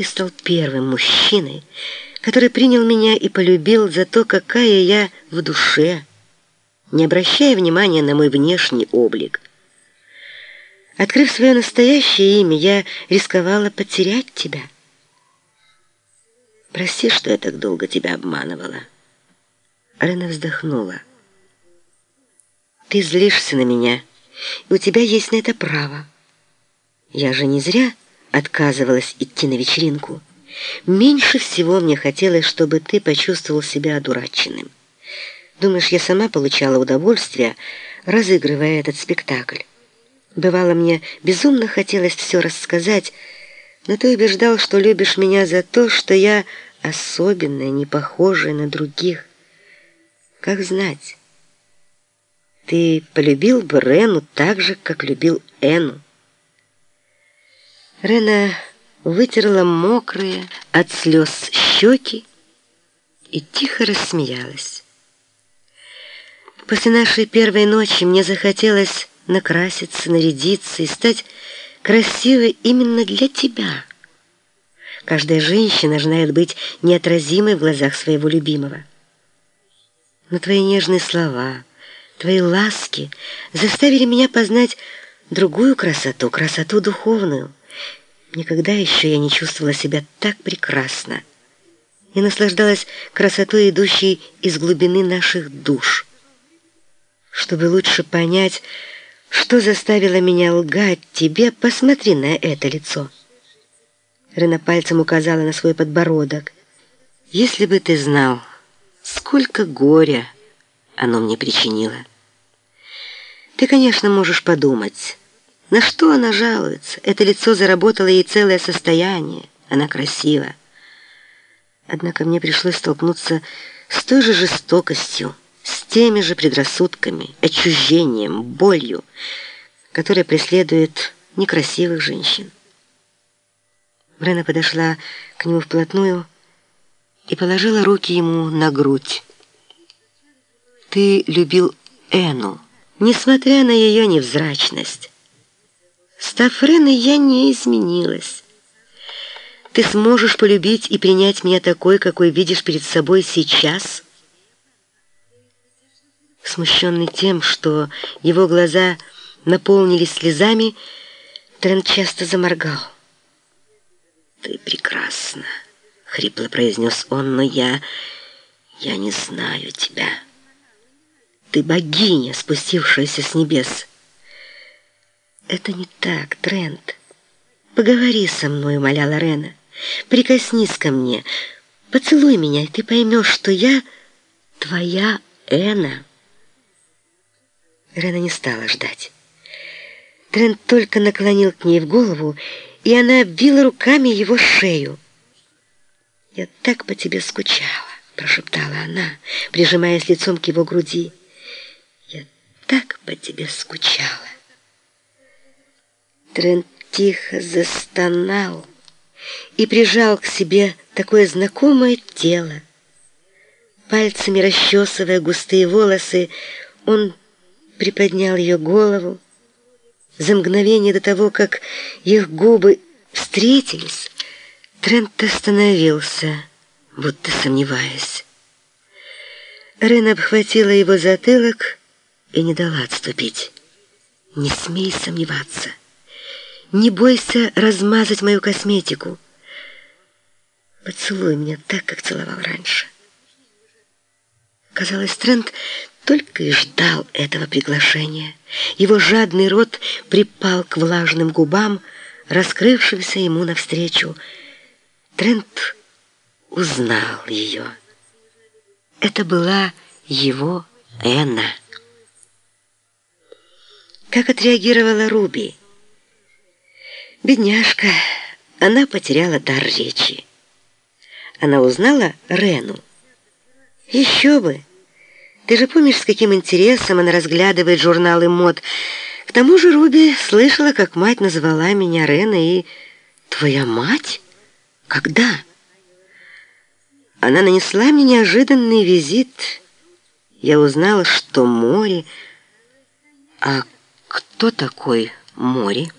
Ты стал первым мужчиной, который принял меня и полюбил за то, какая я в душе, не обращая внимания на мой внешний облик. Открыв свое настоящее имя, я рисковала потерять тебя. Прости, что я так долго тебя обманывала. Рена вздохнула. Ты злишься на меня, и у тебя есть на это право. Я же не зря отказывалась идти на вечеринку. Меньше всего мне хотелось, чтобы ты почувствовал себя одураченным. Думаешь, я сама получала удовольствие, разыгрывая этот спектакль? Бывало, мне безумно хотелось все рассказать, но ты убеждал, что любишь меня за то, что я особенная, не похожая на других. Как знать? Ты полюбил бы Рену так же, как любил Эну. Рена вытерла мокрые от слез щеки и тихо рассмеялась. После нашей первой ночи мне захотелось накраситься, нарядиться и стать красивой именно для тебя. Каждая женщина желает быть неотразимой в глазах своего любимого. Но твои нежные слова, твои ласки заставили меня познать другую красоту, красоту духовную. Никогда еще я не чувствовала себя так прекрасно и наслаждалась красотой, идущей из глубины наших душ. Чтобы лучше понять, что заставило меня лгать тебе, посмотри на это лицо. Рена пальцем указала на свой подбородок. Если бы ты знал, сколько горя оно мне причинило. Ты, конечно, можешь подумать, на что она жалуется? Это лицо заработало ей целое состояние. Она красива. Однако мне пришлось столкнуться с той же жестокостью, с теми же предрассудками, отчуждением, болью, которая преследует некрасивых женщин. Брена подошла к нему вплотную и положила руки ему на грудь. «Ты любил Эну, несмотря на ее невзрачность. Став Реной, я не изменилась. Ты сможешь полюбить и принять меня такой, какой видишь перед собой сейчас?» Смущенный тем, что его глаза наполнились слезами, Трент часто заморгал. «Ты прекрасна», — хрипло произнес он, — «но я... я не знаю тебя. Ты богиня, спустившаяся с небес». «Это не так, Трент. Поговори со мной», — умоляла Рена. «Прикоснись ко мне, поцелуй меня, и ты поймешь, что я твоя Эна». Рена не стала ждать. Трент только наклонил к ней в голову, и она обвила руками его шею. «Я так по тебе скучала», — прошептала она, прижимаясь лицом к его груди. «Я так по тебе скучала». Трент тихо застонал и прижал к себе такое знакомое тело. Пальцами расчесывая густые волосы, он приподнял ее голову. За мгновение до того, как их губы встретились, Трент остановился, будто сомневаясь. Рен обхватила его затылок и не дала отступить. «Не смей сомневаться. Не бойся размазать мою косметику. Поцелуй меня так, как целовал раньше». Казалось, Трент только и ждал этого приглашения. Его жадный рот припал к влажным губам, раскрывшимся ему навстречу. Трент узнал ее. Это была его Энна. Как отреагировала Руби? Бедняжка, она потеряла дар речи. Она узнала Рену. Еще бы! Ты же помнишь, с каким интересом она разглядывает журналы мод. К тому же Руби слышала, как мать назвала меня Рена и... Твоя мать? Когда? Она нанесла мне неожиданный визит. Я узнала, что море... А кто такой море?